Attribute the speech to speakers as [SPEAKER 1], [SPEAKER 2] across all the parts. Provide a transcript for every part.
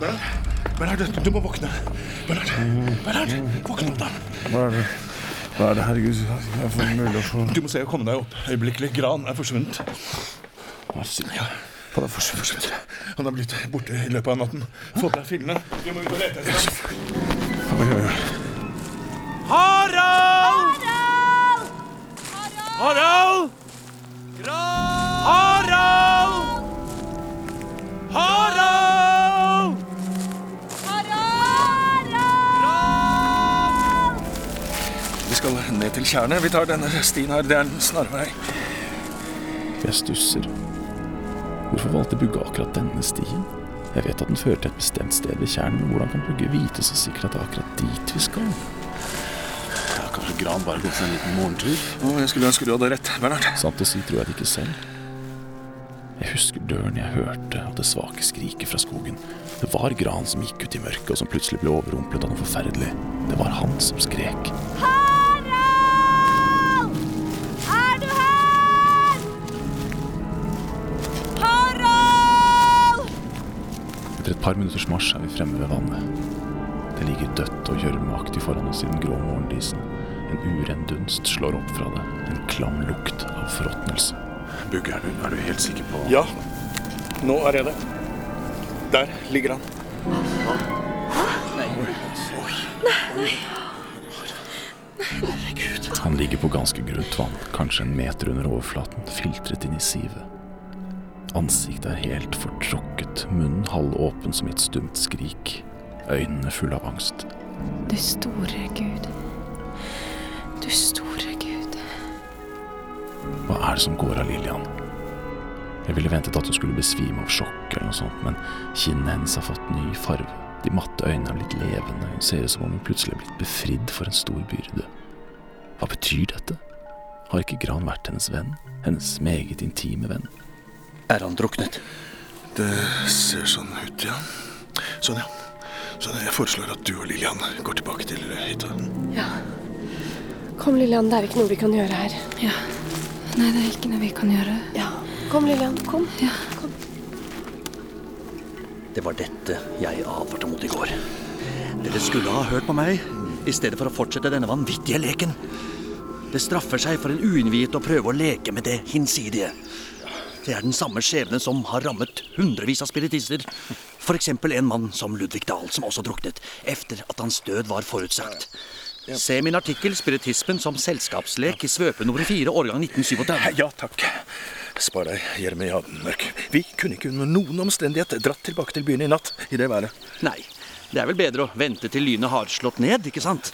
[SPEAKER 1] Bernhard, Bernhard, du må våkne. Bernhard, Bernhard, våkne opp, da.
[SPEAKER 2] Hva er det? Hva er det, herregud? Jeg får mulig å få
[SPEAKER 1] Du må se å komme deg opp øyeblikkelig. Gran er forsvunnet.
[SPEAKER 2] Hva sier
[SPEAKER 1] Ja,
[SPEAKER 2] Han er forsvunnet.
[SPEAKER 1] forsvunnet. Han er blitt borte i løpet av natten. Få på deg fillene. Vi må ut og lete etter ham. Skal ned til tjernet. Vi tar denne stien her. Det er en snarvei.
[SPEAKER 3] Jeg stusser. Hvorfor valgte Bugge akkurat denne stien? Jeg vet at den fører til et bestemt sted ved tjernet, men hvordan kan Bugge vite så sikkert at det er akkurat dit vi skal?
[SPEAKER 2] Ja, kanskje Gran bare gått seg en liten morgentur?
[SPEAKER 1] Å, jeg skulle ønske du hadde rett, Bernhard.
[SPEAKER 3] Sant å si tror jeg det ikke selv. Jeg husker døren jeg hørte, og det svake skriket fra skogen. Det var Gran som gikk ut i mørket, og som plutselig ble overrumplet av noe forferdelig. Det var han som skrek.
[SPEAKER 4] Harald!
[SPEAKER 3] Par minutters marsj er vi fremme ved vannet. Det ligger dødt og gjørmeaktig foran oss i den grå morgendisen. En uren dunst slår opp fra det, en klam lukt av forråtnelse.
[SPEAKER 2] Bugge, er du, er du helt sikker på
[SPEAKER 1] Ja, nå er jeg det. Der ligger han.
[SPEAKER 3] Han ligger på ganske grunt vann, kanskje en meter under overflaten, filtret inn i sivet. Ansiktet er helt fortrukket, munnen halvåpen som i et stumt skrik, øynene fulle av angst.
[SPEAKER 5] Du store Gud. Du store Gud.
[SPEAKER 3] Hva er det som går av Lillian? Jeg ville ventet at hun skulle besvime av sjokk eller noe sånt, men kinnene hennes har fått ny farve. De matte øynene er blitt levende, hun ser ut som om hun plutselig er blitt befridd for en stor byrde. Hva betyr dette? Har ikke Gran vært hennes venn? Hennes meget intime venn?
[SPEAKER 6] Er han druknet?
[SPEAKER 1] Det ser sånn ut, ja. Sånn, ja. Sånn, jeg foreslår at du og Lillian går tilbake til hytta.
[SPEAKER 5] Ja. Kom, Lillian. Det er ikke noe vi kan gjøre her.
[SPEAKER 7] Ja. Nei, det er ikke noe vi kan gjøre.
[SPEAKER 5] Ja. Kom, Lillian. Kom.
[SPEAKER 7] Ja. Kom.
[SPEAKER 6] Det var dette jeg advarte mot i går. Dere skulle ha hørt på meg, i stedet for å fortsette denne vanvittige leken. Det straffer seg for en uinnviet å prøve å leke med det hinsidige. Det er den samme skjebne som har rammet hundrevis av spiritister. F.eks. en mann som Ludvig Dahl, som også druknet, efter at hans død var forutsagt. Se min artikkel 'Spiritismen som selskapslek' i svøpe nummer 4, årgang 1937.
[SPEAKER 1] Ja takk. Spar deg, Jeremiaden Mørk. Vi kunne ikke under noen omstendighet dratt tilbake til byen i natt i det været.
[SPEAKER 6] Nei, det er vel bedre å vente til lynet har slått ned, ikke sant?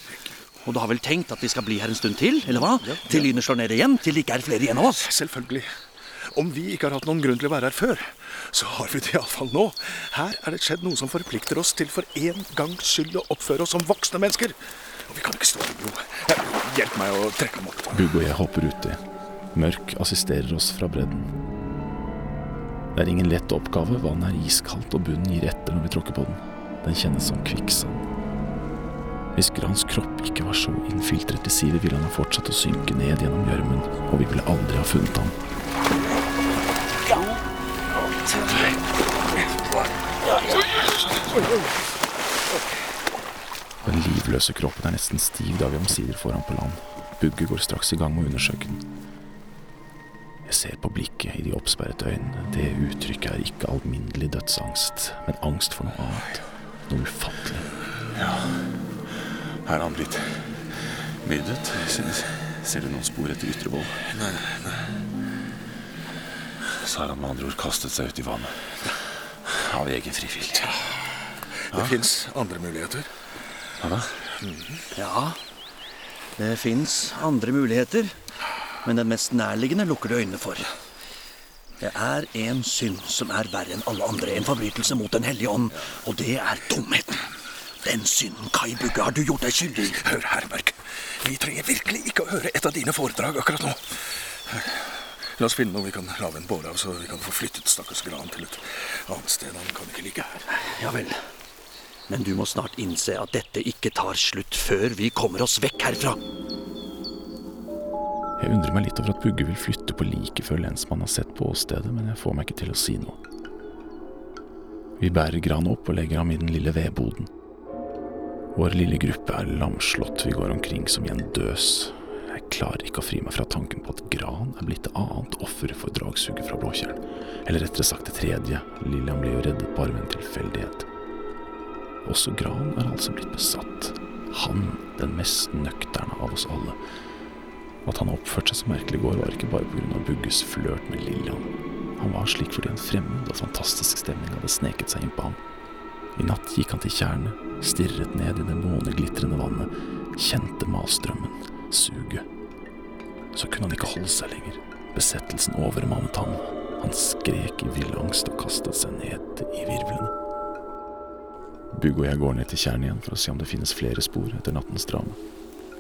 [SPEAKER 6] Og du har vel tenkt at vi skal bli her en stund til, eller hva? Til lynet slår ned igjen, til det ikke er flere igjen av oss?
[SPEAKER 1] Selvfølgelig. Om vi ikke har hatt noen grunn til å være her før, så har vi det iallfall nå. Her er det skjedd noe som forplikter oss til for en gangs skyld å oppføre oss som voksne mennesker. Og vi kan ikke stå i ro. Hjelp meg å trekke ham opp.
[SPEAKER 3] Bugge og jeg hopper uti. Mørk assisterer oss fra bredden. Det er ingen lett oppgave. Vannet er iskaldt, og bunnen gir etter når vi tråkker på den. Den kjennes som kvikksand. Hvis Grans kropp ikke var så innfiltret i sivet, ville han ha fortsatt å synke ned gjennom gjørmen, og vi ville aldri ha funnet ham. Den livløse kroppen er nesten stiv da vi omsider får ham på land. Bugge går straks i gang med å undersøke den. Jeg ser på blikket i de oppsperrede øynene. Det uttrykket er ikke alminnelig dødsangst, men angst for noe annet. Noe ufattelig.
[SPEAKER 2] Her Er han blitt myrdet? Ser, ser du noen spor etter ytre vold?
[SPEAKER 1] Nei, nei.
[SPEAKER 2] Så har han med andre ord kastet seg ut i vannet. Av egen fri
[SPEAKER 1] Det fins andre muligheter.
[SPEAKER 2] Hva da?
[SPEAKER 6] Ja, det fins andre muligheter, men den mest nærliggende lukker du øynene for. Det er en synd som er verre enn alle andre, en forbrytelse mot Den hellige ånd, og det er dumheten. Den synden, Kai Bugge, har du gjort deg skyldig i.
[SPEAKER 1] Hør her, Merk. Vi trenger virkelig ikke å høre et av dine foredrag akkurat nå. La oss finne noe vi kan lage en båre av, så vi kan få flyttet stakkars Gran til et annet sted. Han kan ikke ligge her.
[SPEAKER 6] Ja vel. Men du må snart innse at dette ikke tar slutt før vi kommer oss vekk herfra.
[SPEAKER 3] Jeg undrer meg litt over at Bugge vil flytte på liket før lensmannen har sett på åstedet, men jeg får meg ikke til å si noe. Vi bærer Gran opp og legger ham i den lille vedboden. Vår lille gruppe er lamslått, vi går omkring som i en døs. Jeg klarer ikke å fri meg fra tanken på at Gran er blitt et annet offer for dragsuget fra Blåtjern. Eller rettere sagt det tredje, Lillian ble jo reddet bare ved en tilfeldighet. Også Gran er altså blitt besatt. Han, den mest nøkterne av oss alle. At han oppførte seg så merkelig i går, var ikke bare pga. Bugges flørt med Lillian. Han var slik fordi en fremmed og fantastisk stemning hadde sneket seg inn på ham. I natt gikk han til tjernet, stirret ned i det måneglitrende vannet, kjente malstrømmen, suget. Så kunne han ikke holde seg lenger. Besettelsen overmannet ham. Han skrek i vill angst og kastet seg ned i virvlene. Bugge og jeg går ned til tjernet igjen for å se om det finnes flere spor etter nattens drama.